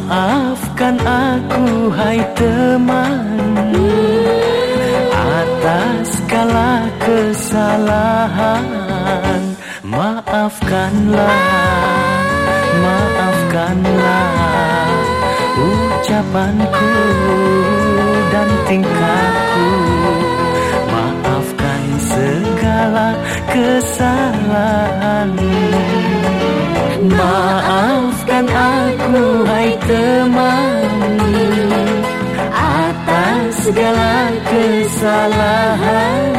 Maafkan aku hai teman. Atas segala kesalahan Maafkanlah. Maafkanlah Ucapanku dan tingkahku. Maafkan segala kesalahan. Maafkan aku hai teman Atas segala kesalahan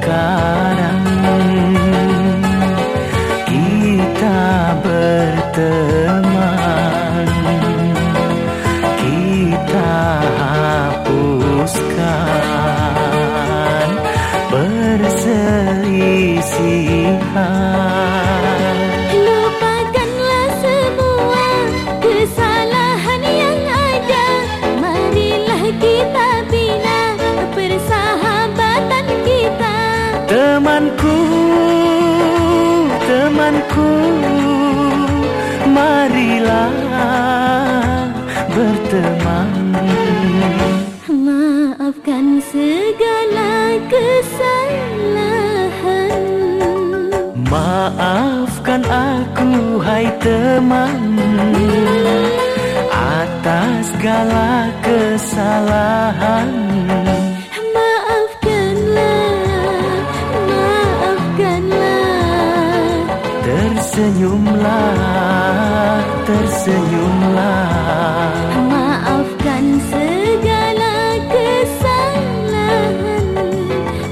cara. Temanku marilah berteman. Maafkan segala kesalahan. Maafkan aku hai teman. Atas segala kesalahan tersenyumlah, tersenyumlah. Maafkan segala kesalahan.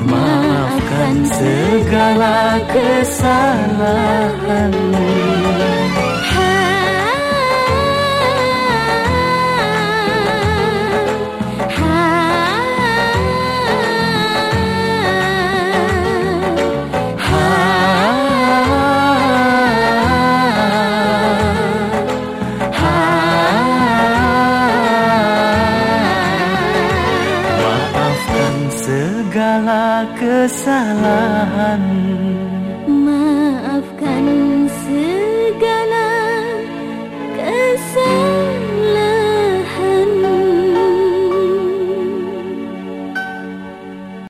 Maafkan segala kesalahan. Segala kesalahan